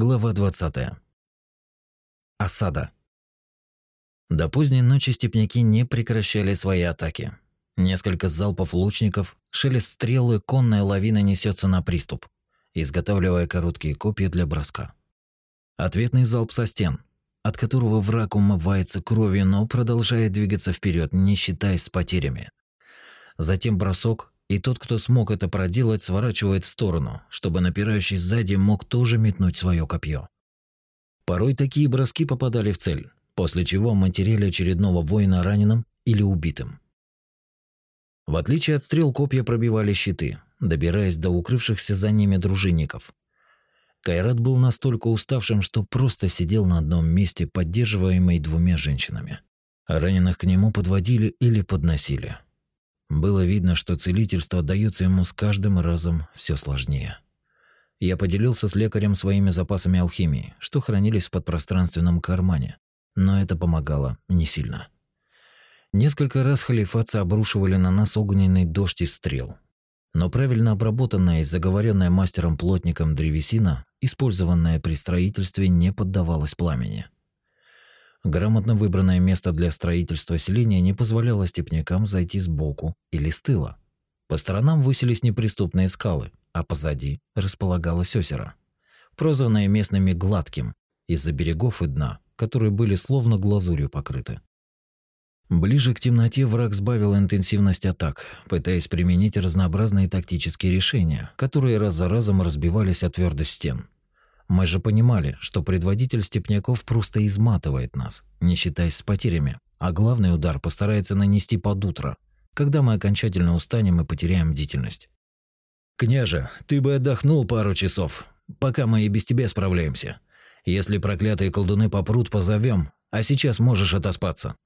Глава 20. Осада. До поздней ночи степняки не прекращали свои атаки. Несколько залпов лучников, шелест стрел и конная лавина несется на приступ, изготавливая короткие копья для броска. Ответный залп со стен, от которого враг умывается кровью, но продолжает двигаться вперед, не считаясь с потерями. Затем бросок, и тот, кто смог это проделать, сворачивает в сторону, чтобы напирающий сзади мог тоже метнуть свое копье. Порой такие броски попадали в цель, после чего материли очередного воина раненым или убитым. В отличие от стрел, копья пробивали щиты, добираясь до укрывшихся за ними дружинников. Кайрат был настолько уставшим, что просто сидел на одном месте, поддерживаемый двумя женщинами. Раненых к нему подводили или подносили. Было видно, что целительство дается ему с каждым разом все сложнее. Я поделился с лекарем своими запасами алхимии, что хранились в подпространственном кармане, но это помогало не сильно. Несколько раз халифатцы обрушивали на нас огненный дождь из стрел. Но правильно обработанная и заговоренная мастером-плотником древесина, использованная при строительстве, не поддавалась пламени. Грамотно выбранное место для строительства селения не позволяло степнякам зайти сбоку или с тыла. По сторонам высились неприступные скалы, а позади располагалось озеро, прозванное местными гладким из-за берегов и дна, которые были словно глазурью покрыты. Ближе к темноте враг сбавил интенсивность атак, пытаясь применить разнообразные тактические решения, которые раз за разом разбивались о твердость стен. Мы же понимали, что предводитель степняков просто изматывает нас, не считаясь с потерями, а главный удар постарается нанести под утро, когда мы окончательно устанем и потеряем бдительность. «Княже, ты бы отдохнул пару часов, пока мы и без тебя справляемся. Если проклятые колдуны попрут, позовем, а сейчас можешь отоспаться.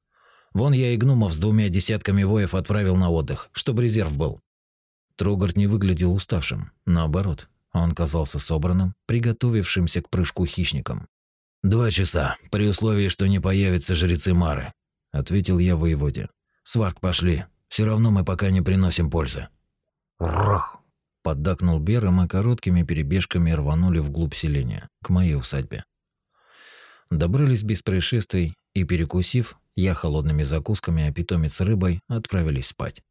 Вон я и гномов с двумя десятками воев отправил на отдых, чтобы резерв был». Трогард не выглядел уставшим, наоборот, он казался собранным, приготовившимся к прыжку хищником. «Два часа, при условии, что не появятся жрецы Мары», — ответил я воеводе. «Сварк, пошли. Все равно мы пока не приносим пользы». «Рах!» — поддакнул Бер, и мы короткими перебежками рванули вглубь селения, к моей усадьбе. Добрались без происшествий и, перекусив, я холодными закусками, а питомец рыбой отправились спать.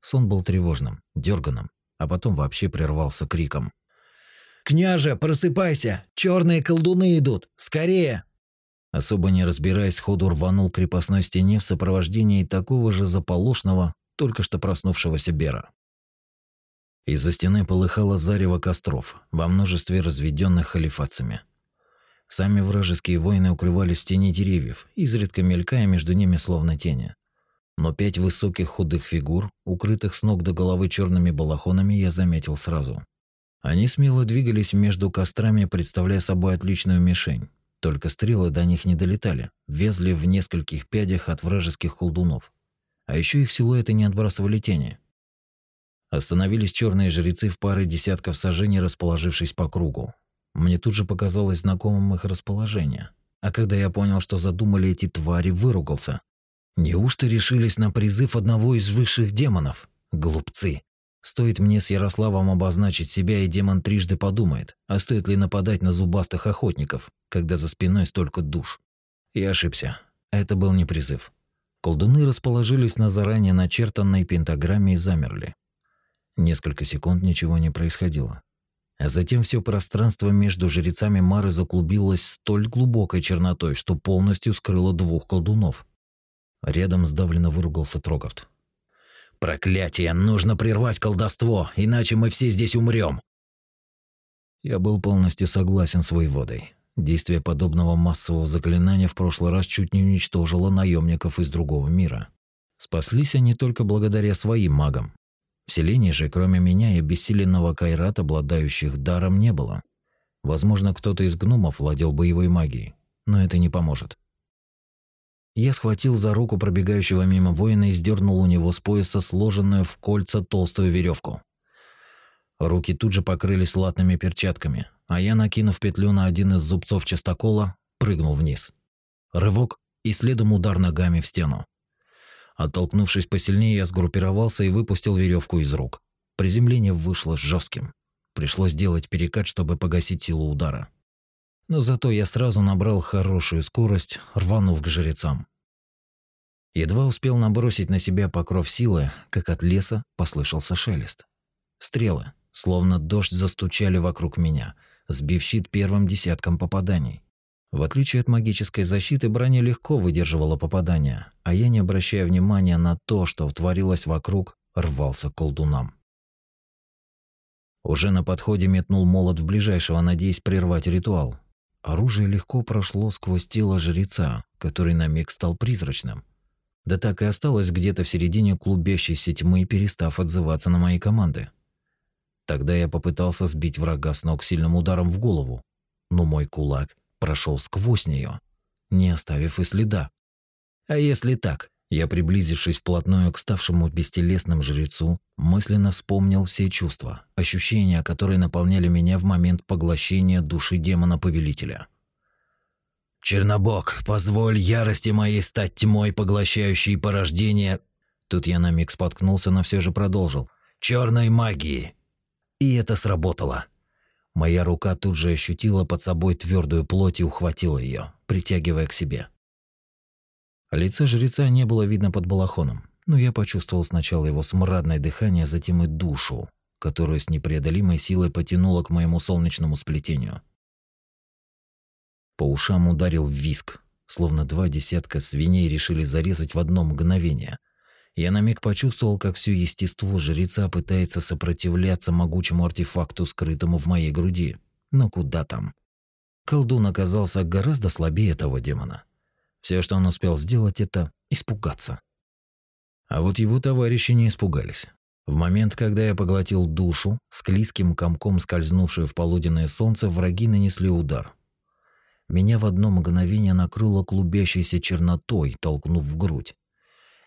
Сон был тревожным, дерганым, а потом вообще прервался криком. «Княже, просыпайся! Черные колдуны идут! Скорее!» Особо не разбираясь, ходу рванул к крепостной стене в сопровождении такого же заполошного, только что проснувшегося Бера. Из-за стены полыхало зарево костров, во множестве разведенных халифатцами. Сами вражеские воины укрывались в тени деревьев, изредка мелькая между ними словно тени. Но пять высоких худых фигур, укрытых с ног до головы черными балахонами, я заметил сразу. Они смело двигались между кострами, представляя собой отличную мишень. Только стрелы до них не долетали, везли в нескольких пядях от вражеских колдунов. А еще их силуэты не отбрасывали тени. Остановились черные жрецы в пары десятков сажений, расположившись по кругу. Мне тут же показалось знакомым их расположение. А когда я понял, что задумали эти твари, выругался. Неужто решились на призыв одного из высших демонов? Глупцы. Стоит мне с Ярославом обозначить себя, и демон трижды подумает, а стоит ли нападать на зубастых охотников, когда за спиной столько душ. Я ошибся. Это был не призыв. Колдуны расположились на заранее начертанной пентаграмме и замерли. Несколько секунд ничего не происходило. А затем все пространство между жрецами Мары заклубилось столь глубокой чернотой, что полностью скрыло двух колдунов. Рядом сдавленно выругался Трогард. Проклятие, нужно прервать колдовство, иначе мы все здесь умрем. Я был полностью согласен с воеводой. Действие подобного массового заклинания в прошлый раз чуть не уничтожило наемников из другого мира. Спаслись они только благодаря своим магам. В селении же, кроме меня и обессиленного Кайрата, обладающих даром, не было. Возможно, кто-то из гномов владел боевой магией, но это не поможет. Я схватил за руку пробегающего мимо воина и сдернул у него с пояса сложенную в кольца толстую веревку. Руки тут же покрылись латными перчатками, а я, накинув петлю на один из зубцов частокола, прыгнул вниз. Рывок и следом удар ногами в стену. Оттолкнувшись посильнее, я сгруппировался и выпустил веревку из рук. Приземление вышло жестким. Пришлось делать перекат, чтобы погасить силу удара. Но зато я сразу набрал хорошую скорость, рванув к жрецам. Едва успел набросить на себя покров силы, как от леса послышался шелест. Стрелы, словно дождь, застучали вокруг меня, сбив щит первым десятком попаданий. В отличие от магической защиты, броня легко выдерживала попадания, а я, не обращая внимания на то, что творилось вокруг, рвался к колдунам. Уже на подходе метнул молот в ближайшего, надеясь прервать ритуал. Оружие легко прошло сквозь тело жреца, который на миг стал призрачным. Да так и осталось где-то в середине клубящейся тьмы, перестав отзываться на мои команды. Тогда я попытался сбить врага с ног сильным ударом в голову, но мой кулак прошел сквозь нее, не оставив и следа. А если так, я, приблизившись вплотную к ставшему бестелесным жрецу, мысленно вспомнил все чувства, ощущения, которые наполняли меня в момент поглощения души демона-повелителя. «Чернобог, позволь ярости моей стать тьмой, поглощающей порождение...» Тут я на миг споткнулся, но все же продолжил. «Черной магии!» И это сработало. Моя рука тут же ощутила под собой твердую плоть и ухватила ее, притягивая к себе. Лица жреца не было видно под балахоном, но я почувствовал сначала его смрадное дыхание, затем и душу, которую с непреодолимой силой потянуло к моему солнечному сплетению. По ушам ударил виск, словно два десятка свиней решили зарезать в одно мгновение. Я на миг почувствовал, как все естество жреца пытается сопротивляться могучему артефакту, скрытому в моей груди. Но куда там? Колдун оказался гораздо слабее того демона. Все, что он успел сделать, это испугаться. А вот его товарищи не испугались. В момент, когда я поглотил душу, с клизким комком скользнувшую в полуденное солнце, враги нанесли удар. Меня в одно мгновение накрыло клубящейся чернотой, толкнув в грудь.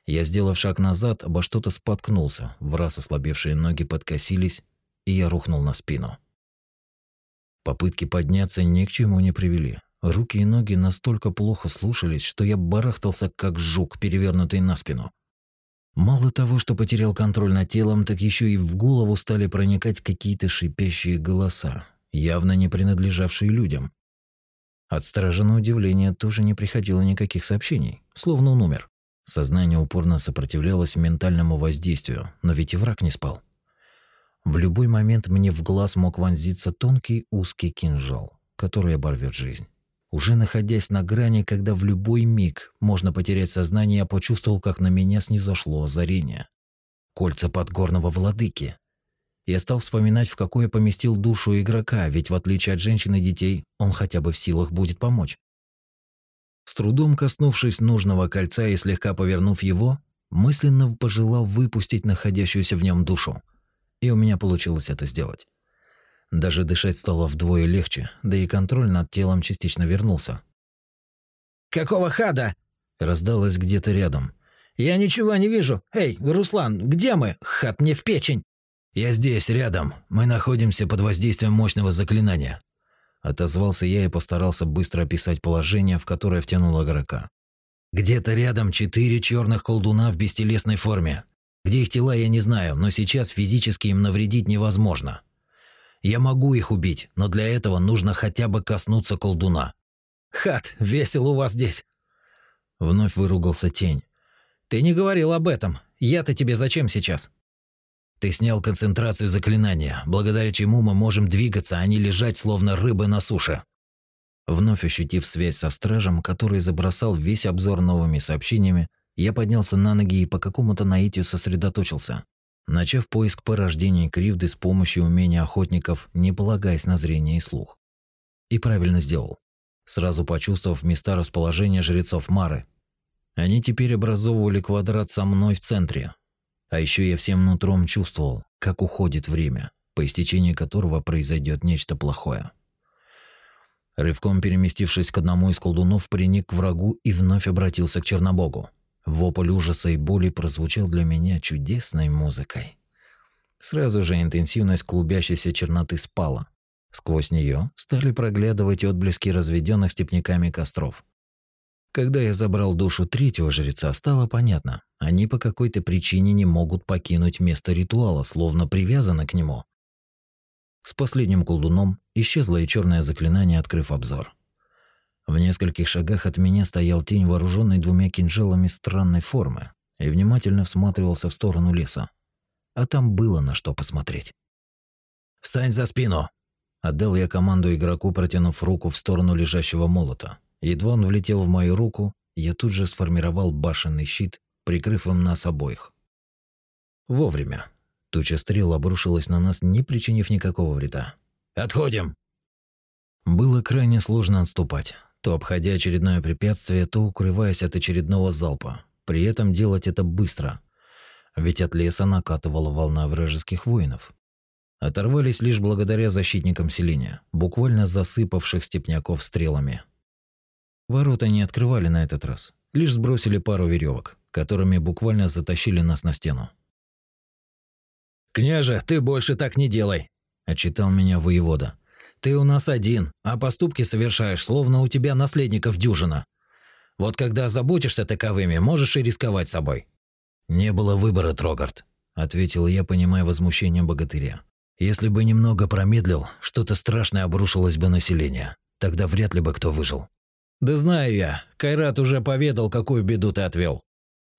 Я, сделав шаг назад, обо что-то споткнулся, в раз ослабевшие ноги подкосились, и я рухнул на спину. Попытки подняться ни к чему не привели. Руки и ноги настолько плохо слушались, что я барахтался как жук, перевернутый на спину. Мало того, что потерял контроль над телом, так еще и в голову стали проникать какие-то шипящие голоса, явно не принадлежавшие людям. От стража на удивление тоже не приходило никаких сообщений, словно он умер. Сознание упорно сопротивлялось ментальному воздействию, но ведь и враг не спал. В любой момент мне в глаз мог вонзиться тонкий узкий кинжал, который оборвет жизнь. Уже находясь на грани, когда в любой миг можно потерять сознание, я почувствовал, как на меня снизошло озарение. Кольца подгорного владыки. Я стал вспоминать, в какое поместил душу игрока, ведь в отличие от женщин и детей, он хотя бы в силах будет помочь. С трудом коснувшись нужного кольца и слегка повернув его, мысленно пожелал выпустить находящуюся в нем душу. И у меня получилось это сделать. Даже дышать стало вдвое легче, да и контроль над телом частично вернулся. «Какого хада?» – раздалось где-то рядом. «Я ничего не вижу. Эй, Руслан, где мы? Хад мне в печень!» «Я здесь, рядом. Мы находимся под воздействием мощного заклинания. Отозвался я и постарался быстро описать положение, в которое втянул игрока. Где-то рядом четыре черных колдуна в бестелесной форме. Где их тела, я не знаю, но сейчас физически им навредить невозможно. Я могу их убить, но для этого нужно хотя бы коснуться колдуна. Хат, весело у вас здесь. Вновь выругался тень. Ты не говорил об этом. Я-то тебе зачем сейчас? Ты снял концентрацию заклинания, благодаря чему мы можем двигаться, а не лежать словно рыбы на суше. Вновь ощутив связь со стражем, который забросал весь обзор новыми сообщениями, я поднялся на ноги и по какому-то наитию сосредоточился, начав поиск порождений кривды с помощью умения охотников, не полагаясь на зрение и слух. И правильно сделал. Сразу почувствовав места расположения жрецов Мары, они теперь образовывали квадрат со мной в центре, а еще я всем нутром чувствовал, как уходит время, по истечении которого произойдет нечто плохое. Рывком переместившись к одному из колдунов, приник к врагу и вновь обратился к Чернобогу. Вопль ужаса и боли прозвучал для меня чудесной музыкой. Сразу же интенсивность клубящейся черноты спала. Сквозь нее стали проглядывать отблески разведенных степняками костров. Когда я забрал душу третьего жреца, стало понятно. Они по какой-то причине не могут покинуть место ритуала, словно привязаны к нему. С последним колдуном исчезло и черное заклинание, открыв обзор. В нескольких шагах от меня стоял тень, вооруженный двумя кинжалами странной формы, и внимательно всматривался в сторону леса. А там было на что посмотреть. «Встань за спину!» Отдал я команду игроку, протянув руку в сторону лежащего молота. Едва он влетел в мою руку, я тут же сформировал башенный щит, прикрыв им нас обоих. Вовремя. Туча стрел обрушилась на нас, не причинив никакого вреда. «Отходим!» Было крайне сложно отступать, то обходя очередное препятствие, то укрываясь от очередного залпа. При этом делать это быстро, ведь от леса накатывала волна вражеских воинов. Оторвались лишь благодаря защитникам селения, буквально засыпавших степняков стрелами. Ворота не открывали на этот раз, лишь сбросили пару веревок, которыми буквально затащили нас на стену. «Княже, ты больше так не делай!» – отчитал меня воевода. «Ты у нас один, а поступки совершаешь, словно у тебя наследников дюжина. Вот когда заботишься таковыми, можешь и рисковать собой». «Не было выбора, Трогард», – ответил я, понимая возмущение богатыря. «Если бы немного промедлил, что-то страшное обрушилось бы население. Тогда вряд ли бы кто выжил». Да знаю я, Кайрат уже поведал, какую беду ты отвел.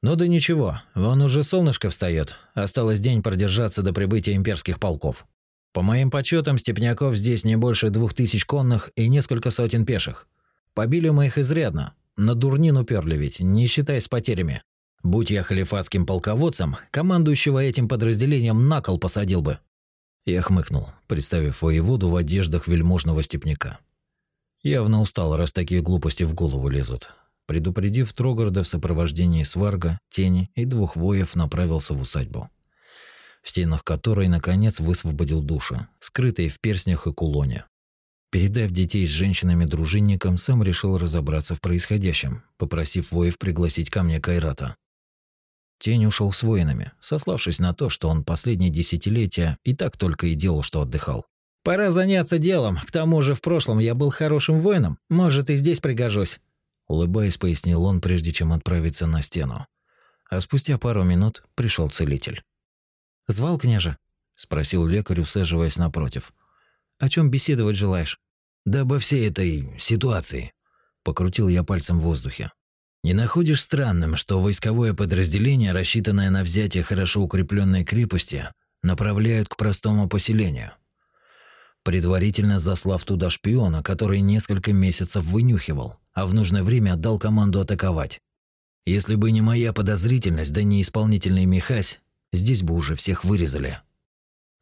Ну да ничего, вон уже солнышко встает. Осталось день продержаться до прибытия имперских полков. По моим подсчетам, степняков здесь не больше двух тысяч конных и несколько сотен пеших. Побили мы их изрядно. На дурнин уперли ведь, не считая с потерями. Будь я халифатским полководцем, командующего этим подразделением на кол посадил бы. Я хмыкнул, представив воеводу в одеждах вельможного степняка. Явно устал, раз такие глупости в голову лезут. Предупредив Трогарда в сопровождении сварга, тени и двух воев направился в усадьбу, в стенах которой, наконец, высвободил души, скрытые в перстнях и кулоне. Передав детей с женщинами дружинникам, сам решил разобраться в происходящем, попросив воев пригласить ко мне Кайрата. Тень ушел с воинами, сославшись на то, что он последние десятилетия и так только и делал, что отдыхал. Пора заняться делом. К тому же в прошлом я был хорошим воином. Может, и здесь пригожусь. Улыбаясь, пояснил он, прежде чем отправиться на стену. А спустя пару минут пришел целитель. «Звал княже?» – спросил лекарь, усаживаясь напротив. «О чем беседовать желаешь?» «Да обо всей этой ситуации», – покрутил я пальцем в воздухе. «Не находишь странным, что войсковое подразделение, рассчитанное на взятие хорошо укрепленной крепости, направляют к простому поселению?» предварительно заслав туда шпиона, который несколько месяцев вынюхивал, а в нужное время отдал команду атаковать. Если бы не моя подозрительность, да не исполнительный Михась, здесь бы уже всех вырезали.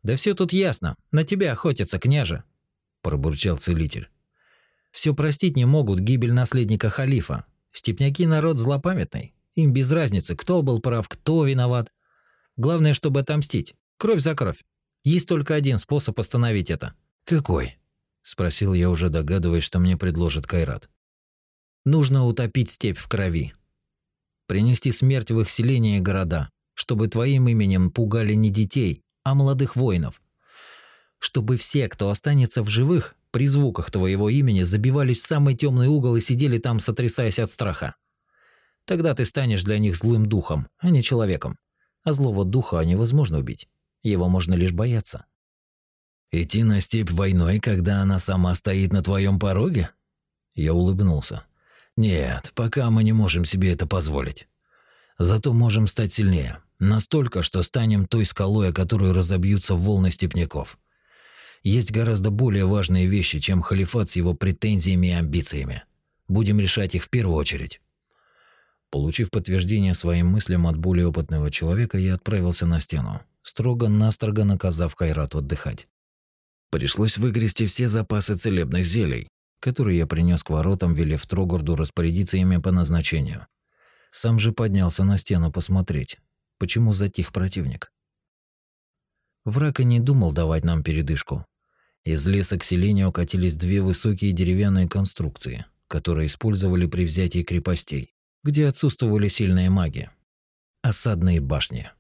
«Да все тут ясно. На тебя охотятся, княже», – пробурчал целитель. Все простить не могут гибель наследника халифа. Степняки народ злопамятный. Им без разницы, кто был прав, кто виноват. Главное, чтобы отомстить. Кровь за кровь. Есть только один способ остановить это – «Какой?» – спросил я, уже догадываясь, что мне предложит Кайрат. «Нужно утопить степь в крови. Принести смерть в их селения и города, чтобы твоим именем пугали не детей, а молодых воинов. Чтобы все, кто останется в живых, при звуках твоего имени забивались в самый темный угол и сидели там, сотрясаясь от страха. Тогда ты станешь для них злым духом, а не человеком. А злого духа невозможно убить. Его можно лишь бояться. Идти на степь войной, когда она сама стоит на твоем пороге? Я улыбнулся. Нет, пока мы не можем себе это позволить. Зато можем стать сильнее. Настолько, что станем той скалой, о которую разобьются волны степняков. Есть гораздо более важные вещи, чем халифат с его претензиями и амбициями. Будем решать их в первую очередь. Получив подтверждение своим мыслям от более опытного человека, я отправился на стену, строго-настрого наказав Кайрату отдыхать. Пришлось выгрести все запасы целебных зелий, которые я принес к воротам, велев Трогорду распорядиться ими по назначению. Сам же поднялся на стену посмотреть, почему затих противник. Враг и не думал давать нам передышку. Из леса к селению катились две высокие деревянные конструкции, которые использовали при взятии крепостей, где отсутствовали сильные маги. Осадные башни.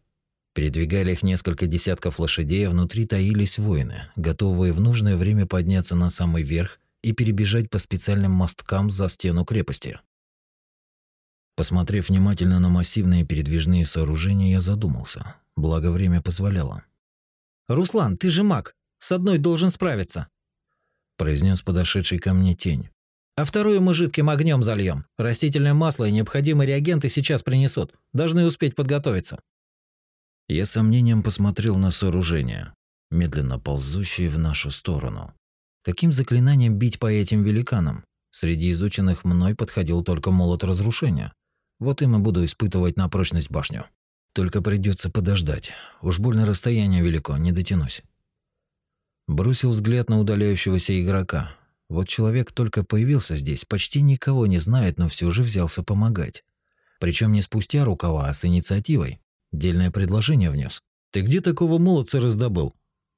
Передвигали их несколько десятков лошадей, а внутри таились воины, готовые в нужное время подняться на самый верх и перебежать по специальным мосткам за стену крепости. Посмотрев внимательно на массивные передвижные сооружения, я задумался. Благо время позволяло. «Руслан, ты же маг. С одной должен справиться», – произнес подошедший ко мне тень. «А вторую мы жидким огнем зальем. Растительное масло и необходимые реагенты сейчас принесут. Должны успеть подготовиться». Я с сомнением посмотрел на сооружение, медленно ползущее в нашу сторону. Каким заклинанием бить по этим великанам? Среди изученных мной подходил только молот разрушения. Вот им и буду испытывать на прочность башню. Только придется подождать. Уж больно расстояние велико, не дотянусь. Бросил взгляд на удаляющегося игрока. Вот человек только появился здесь, почти никого не знает, но все же взялся помогать. Причем не спустя рукава, а с инициативой. Дельное предложение внес. «Ты где такого молодца раздобыл?»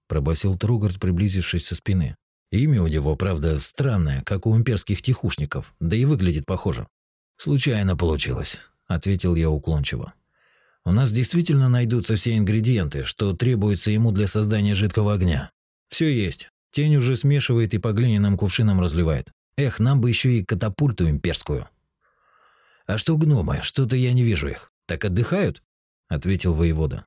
Пробасил Тругард, приблизившись со спины. Имя у него, правда, странное, как у имперских тихушников, да и выглядит похоже. «Случайно получилось», – ответил я уклончиво. «У нас действительно найдутся все ингредиенты, что требуется ему для создания жидкого огня. Все есть. Тень уже смешивает и по глиняным кувшинам разливает. Эх, нам бы еще и катапульту имперскую». «А что гномы? Что-то я не вижу их. Так отдыхают?» ответил воевода.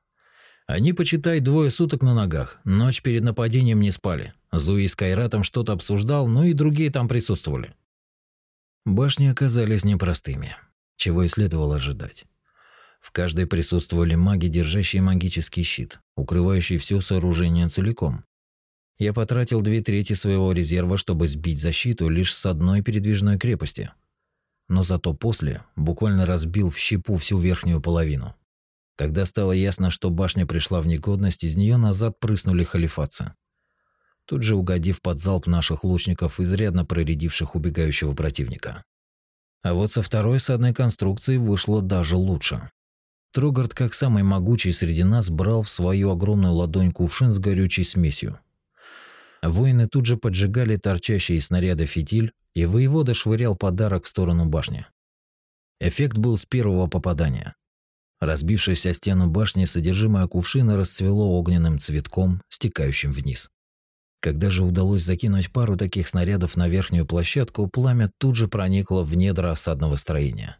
Они, почитай, двое суток на ногах. Ночь перед нападением не спали. Зуи с Кайратом что-то обсуждал, ну и другие там присутствовали. Башни оказались непростыми, чего и следовало ожидать. В каждой присутствовали маги, держащие магический щит, укрывающий все сооружение целиком. Я потратил две трети своего резерва, чтобы сбить защиту лишь с одной передвижной крепости. Но зато после буквально разбил в щепу всю верхнюю половину. Когда стало ясно, что башня пришла в негодность, из нее назад прыснули халифатцы. Тут же угодив под залп наших лучников, изрядно проредивших убегающего противника. А вот со второй садной конструкцией вышло даже лучше. Трогард, как самый могучий среди нас, брал в свою огромную ладонь кувшин с горючей смесью. Воины тут же поджигали торчащие из снаряда фитиль, и воевода швырял подарок в сторону башни. Эффект был с первого попадания. Разбившись о стену башни, содержимое кувшина расцвело огненным цветком, стекающим вниз. Когда же удалось закинуть пару таких снарядов на верхнюю площадку, пламя тут же проникло в недра осадного строения.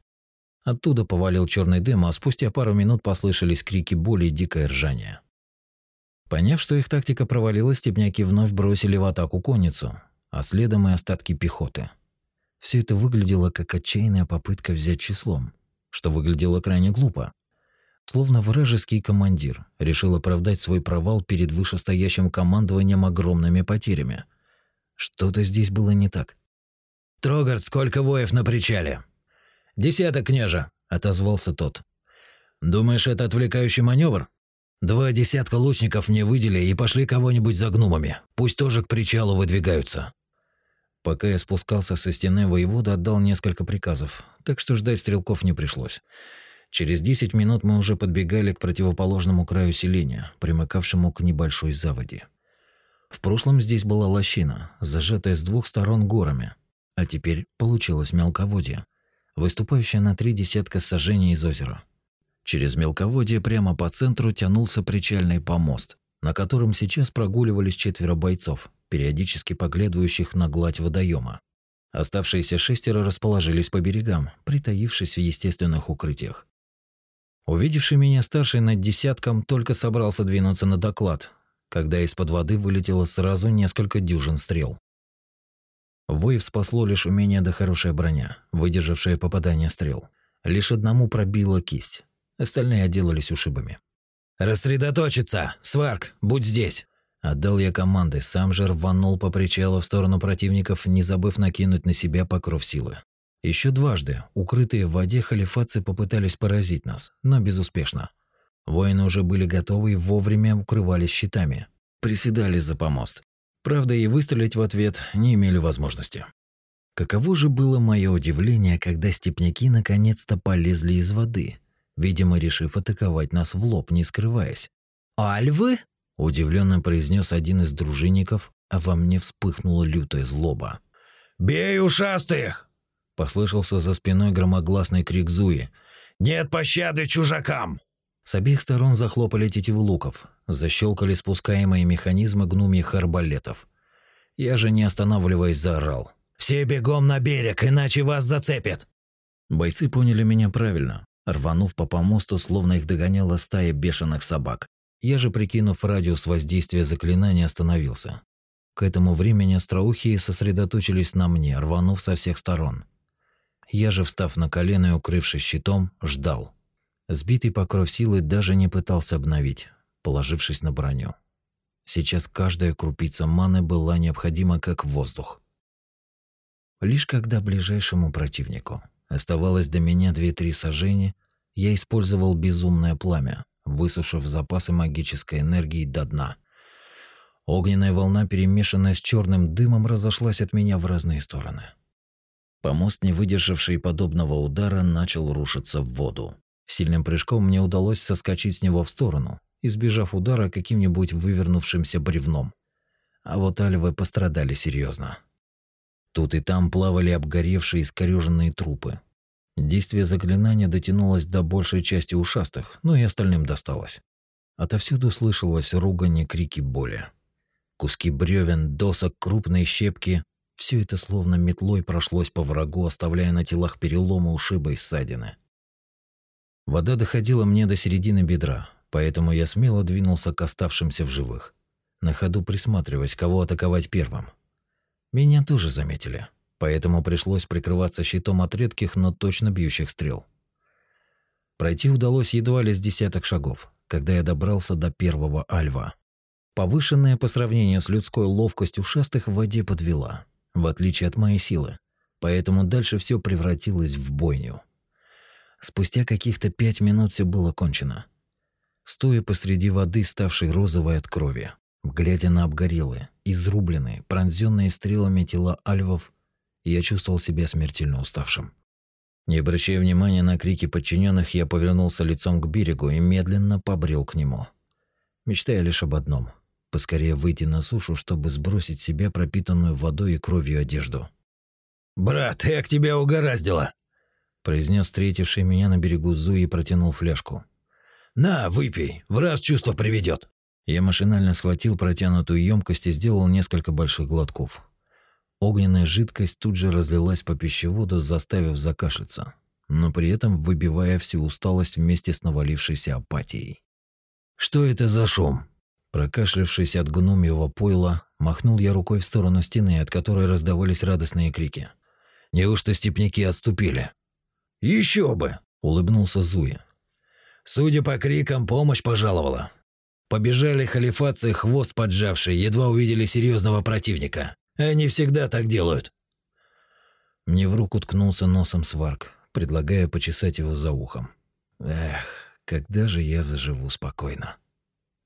Оттуда повалил черный дым, а спустя пару минут послышались крики боли и дикое ржание. Поняв, что их тактика провалилась, степняки вновь бросили в атаку конницу, а следом и остатки пехоты. Все это выглядело как отчаянная попытка взять числом, что выглядело крайне глупо. Словно вражеский командир решил оправдать свой провал перед вышестоящим командованием огромными потерями. Что-то здесь было не так. «Трогард, сколько воев на причале?» «Десяток, княжа», — отозвался тот. «Думаешь, это отвлекающий маневр? Два десятка лучников мне выдели и пошли кого-нибудь за гномами. Пусть тоже к причалу выдвигаются». Пока я спускался со стены, воевода отдал несколько приказов, так что ждать стрелков не пришлось. Через 10 минут мы уже подбегали к противоположному краю селения, примыкавшему к небольшой заводе. В прошлом здесь была лощина, зажатая с двух сторон горами, а теперь получилось мелководье, выступающее на три десятка сажений из озера. Через мелководье прямо по центру тянулся причальный помост, на котором сейчас прогуливались четверо бойцов, периодически поглядывающих на гладь водоема. Оставшиеся шестеро расположились по берегам, притаившись в естественных укрытиях. Увидевший меня старший над десятком только собрался двинуться на доклад, когда из-под воды вылетело сразу несколько дюжин стрел. Воев спасло лишь умение да хорошая броня, выдержавшая попадание стрел. Лишь одному пробила кисть, остальные отделались ушибами. «Рассредоточиться! Сварк, будь здесь!» Отдал я команды, сам же рванул по причалу в сторону противников, не забыв накинуть на себя покров силы. Еще дважды, укрытые в воде, халифатцы попытались поразить нас, но безуспешно. Воины уже были готовы и вовремя укрывались щитами. Приседали за помост. Правда, и выстрелить в ответ не имели возможности. Каково же было мое удивление, когда степняки наконец-то полезли из воды, видимо, решив атаковать нас в лоб, не скрываясь. «Альвы?» – удивленно произнес один из дружинников, а во мне вспыхнула лютая злоба. «Бей ушастых!» Послышался за спиной громогласный крик Зуи. «Нет пощады чужакам!» С обеих сторон захлопали тетивы луков, защелкали спускаемые механизмы гнумьих арбалетов. Я же, не останавливаясь, заорал. «Все бегом на берег, иначе вас зацепят!» Бойцы поняли меня правильно, рванув по помосту, словно их догоняла стая бешеных собак. Я же, прикинув радиус воздействия заклинания, остановился. К этому времени остроухие сосредоточились на мне, рванув со всех сторон. Я же, встав на колено и укрывшись щитом, ждал. Сбитый покров силы даже не пытался обновить, положившись на броню. Сейчас каждая крупица маны была необходима как воздух. Лишь когда ближайшему противнику оставалось до меня две-три сажени, я использовал безумное пламя, высушив запасы магической энергии до дна. Огненная волна, перемешанная с черным дымом, разошлась от меня в разные стороны. Помост, не выдержавший подобного удара, начал рушиться в воду. Сильным прыжком мне удалось соскочить с него в сторону, избежав удара каким-нибудь вывернувшимся бревном. А вот альвы пострадали серьезно. Тут и там плавали обгоревшие и скорёженные трупы. Действие заклинания дотянулось до большей части ушастых, но и остальным досталось. Отовсюду слышалось ругань и крики боли. Куски бревен, досок, крупные щепки – все это словно метлой прошлось по врагу, оставляя на телах переломы, ушибы и ссадины. Вода доходила мне до середины бедра, поэтому я смело двинулся к оставшимся в живых, на ходу присматриваясь, кого атаковать первым. Меня тоже заметили, поэтому пришлось прикрываться щитом от редких, но точно бьющих стрел. Пройти удалось едва ли с десяток шагов, когда я добрался до первого альва. Повышенная по сравнению с людской ловкостью ушастых в воде подвела, в отличие от моей силы, поэтому дальше все превратилось в бойню. Спустя каких-то пять минут все было кончено. Стоя посреди воды, ставшей розовой от крови, глядя на обгорелые, изрубленные, пронзенные стрелами тела альвов, я чувствовал себя смертельно уставшим. Не обращая внимания на крики подчиненных, я повернулся лицом к берегу и медленно побрел к нему, мечтая лишь об одном – поскорее выйти на сушу, чтобы сбросить с себя пропитанную водой и кровью одежду. «Брат, как тебя угораздило!» произнес встретивший меня на берегу Зуи и протянул фляжку. «На, выпей, в раз чувство приведет. Я машинально схватил протянутую емкость и сделал несколько больших глотков. Огненная жидкость тут же разлилась по пищеводу, заставив закашляться, но при этом выбивая всю усталость вместе с навалившейся апатией. «Что это за шум?» Прокашлявшись от гномьего пойла, махнул я рукой в сторону стены, от которой раздавались радостные крики. «Неужто степняки отступили?» Еще бы!» – улыбнулся Зуя. «Судя по крикам, помощь пожаловала. Побежали халифатцы, хвост поджавший, едва увидели серьезного противника. Они всегда так делают». Мне в руку ткнулся носом сварк, предлагая почесать его за ухом. Эх, когда же я заживу спокойно.